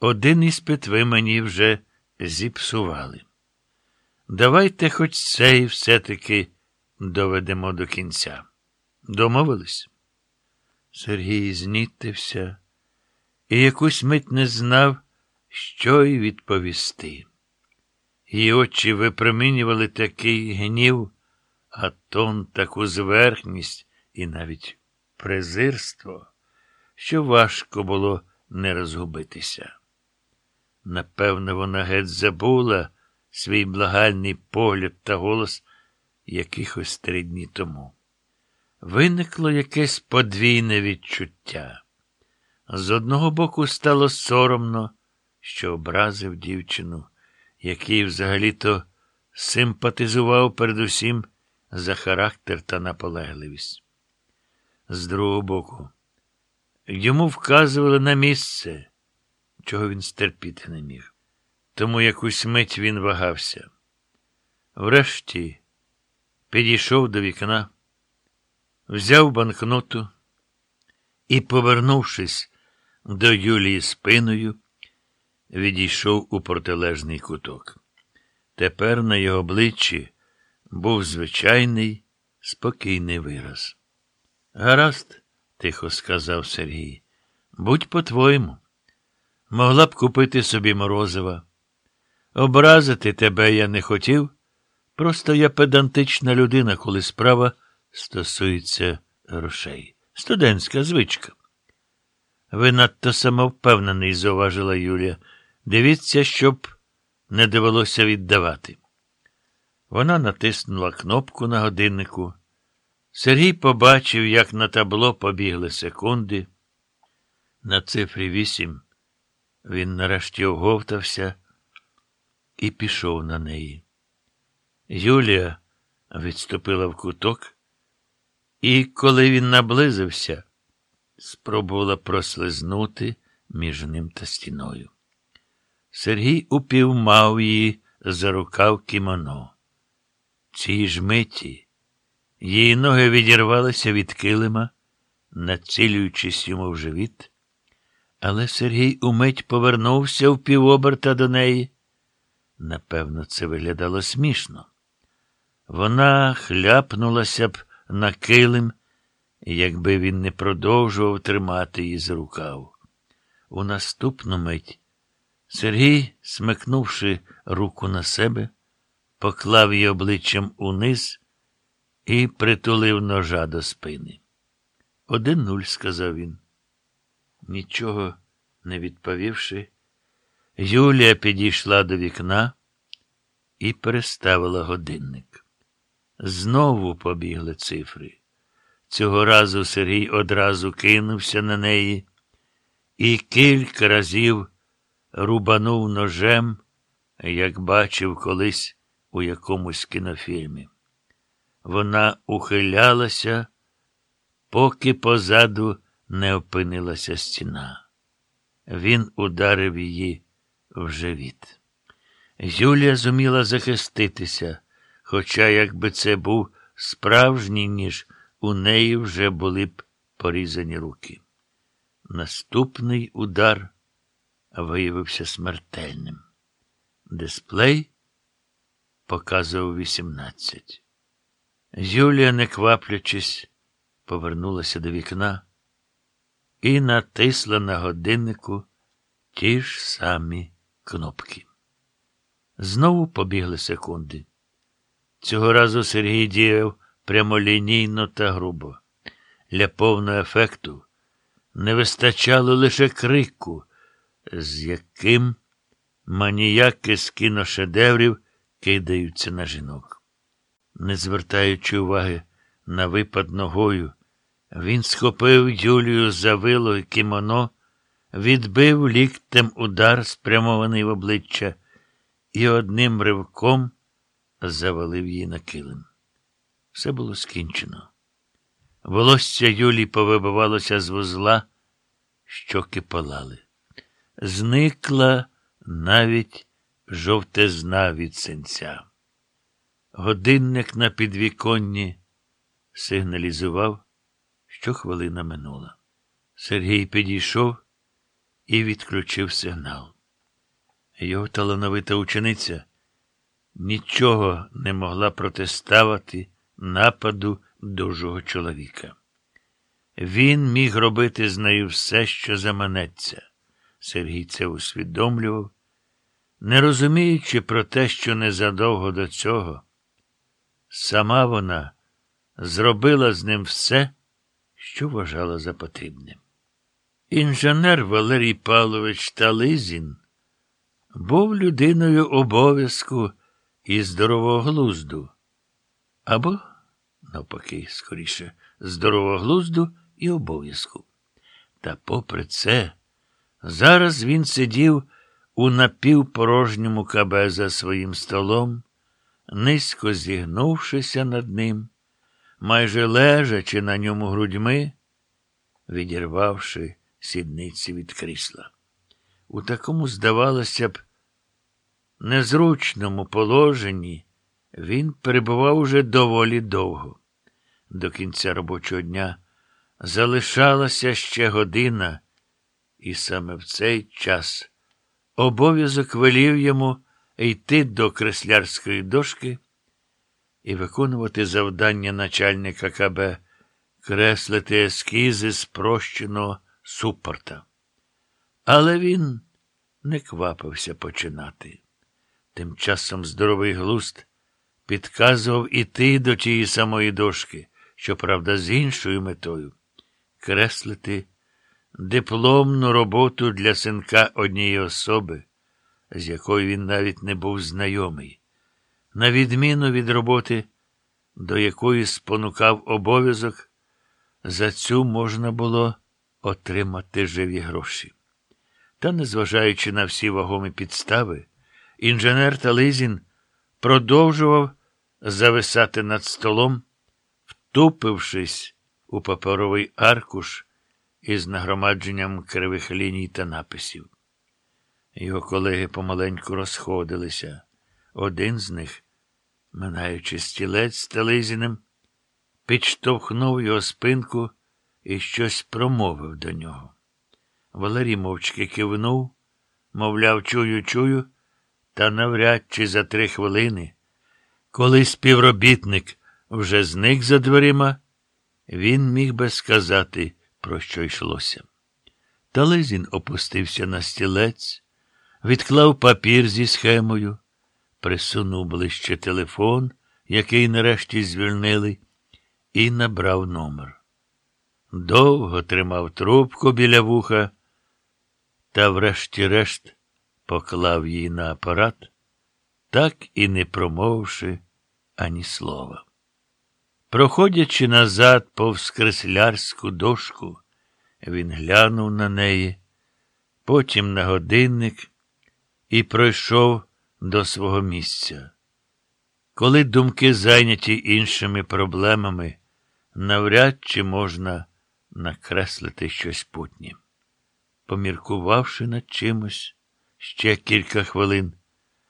Один іспит ви мені вже зіпсували. Давайте хоч цей все-таки доведемо до кінця. Домовились? Сергій знітився і якусь мить не знав, що й відповісти. Її очі випромінювали такий гнів, а тон таку зверхність і навіть презирство, що важко було не розгубитися. Напевно, вона геть забула свій благальний погляд та голос якихось три дні тому. Виникло якесь подвійне відчуття. З одного боку стало соромно, що образив дівчину, який взагалі-то симпатизував передусім за характер та наполегливість. З другого боку, йому вказували на місце, чого він стерпіти не міг. Тому якусь мить він вагався. Врешті підійшов до вікна, взяв банкноту і, повернувшись до Юлії спиною, відійшов у протилежний куток. Тепер на його обличчі був звичайний, спокійний вираз. Гаразд, тихо сказав Сергій, будь по-твоєму. Могла б купити собі морозива. Образити тебе я не хотів, просто я педантична людина, коли справа стосується грошей. Студентська звичка. Ви надто самовпевнений, зауважила Юлія. Дивіться, щоб не довелося віддавати. Вона натиснула кнопку на годиннику. Сергій побачив, як на табло побігли секунди. На цифрі вісім він нарешті оговтався і пішов на неї. Юлія відступила в куток, і, коли він наблизився, спробувала прослизнути між ним та стіною. Сергій упівмав її за рукав кімоно. Цій ж миті її ноги відірвалися від килима, націлюючись йому в живіт, але Сергій умить повернувся в півоберта до неї. Напевно, це виглядало смішно. Вона хляпнулася б на килим, якби він не продовжував тримати її з рукав. У наступну мить Сергій, смикнувши руку на себе, поклав її обличчям униз і притулив ножа до спини. Один нуль, сказав він. Нічого не відповівши, Юлія підійшла до вікна і переставила годинник. Знову побігли цифри. Цього разу Сергій одразу кинувся на неї і кілька разів рубанув ножем, як бачив колись у якомусь кінофільмі. Вона ухилялася, поки позаду не опинилася стіна. Він ударив її в живіт. Юлія зуміла захиститися, хоча, якби це був справжній ніж, у неї вже були б порізані руки. Наступний удар виявився смертельним. Дисплей показував 18. Юлія, не кваплячись, повернулася до вікна і натисла на годиннику ті ж самі кнопки. Знову побігли секунди. Цього разу Сергій діяв прямолінійно та грубо. Для повного ефекту не вистачало лише крику, з яким маніяки з кіношедеврів кидаються на жінок. Не звертаючи уваги на випад ногою, він схопив Юлію за вило і кімоно, відбив ліктем удар, спрямований в обличчя, і одним ривком завалив її на килим. Все було скінчено. Волосся Юлі повибивалося з вузла, щоки палали. Зникла навіть жовтизна від синця. Годинник на підвіконні сигналізував, що хвилина минула. Сергій підійшов і відключив сигнал. Його талановита учениця нічого не могла протиставити нападу дужого чоловіка. Він міг робити з нею все, що заманеться. Сергій це усвідомлював, не розуміючи про те, що незадовго до цього, сама вона зробила з ним все, що вважала за потрібне. Інженер Валерій Павлович Тализін був людиною обов'язку і здорового глузду, або, навпаки, скоріше, здорового глузду і обов'язку. Та попри це, зараз він сидів у напівпорожньому кабе за своїм столом, низько зігнувшися над ним, майже лежачи на ньому грудьми, відірвавши сідниці від крісла. У такому, здавалося б, незручному положенні він перебував уже доволі довго. До кінця робочого дня залишалася ще година, і саме в цей час обов'язок велів йому йти до креслярської дошки і виконувати завдання начальника КБ, креслити ескізи спрощеного супорта. Але він не квапився починати. Тим часом здоровий глуст підказував іти до тієї самої дошки, щоправда, з іншою метою креслити дипломну роботу для синка однієї особи, з якою він навіть не був знайомий, на відміну від роботи, до якої спонукав обов'язок, за цю можна було отримати живі гроші. Та, незважаючи на всі вагомі підстави, інженер Тализін продовжував зависати над столом, втупившись у паперовий аркуш із нагромадженням кривих ліній та написів. Його колеги помаленьку розходилися. Один з них, минаючи стілець з підштовхнув його спинку і щось промовив до нього. Валерій мовчки кивнув, мовляв, чую, чую, та навряд чи за три хвилини, коли співробітник вже зник за дверима, він міг би сказати, про що йшлося. Тализін опустився на стілець, відклав папір зі схемою, присунув ближче телефон, який нарешті звільнили, і набрав номер. Довго тримав трубку біля вуха та, врешті-решт, поклав її на апарат, так і не промовивши ані слова. Проходячи назад повз креслярську дошку, він глянув на неї, потім на годинник і пройшов до свого місця. Коли думки зайняті іншими проблемами, навряд чи можна накреслити щось путнє. Поміркувавши над чимось ще кілька хвилин,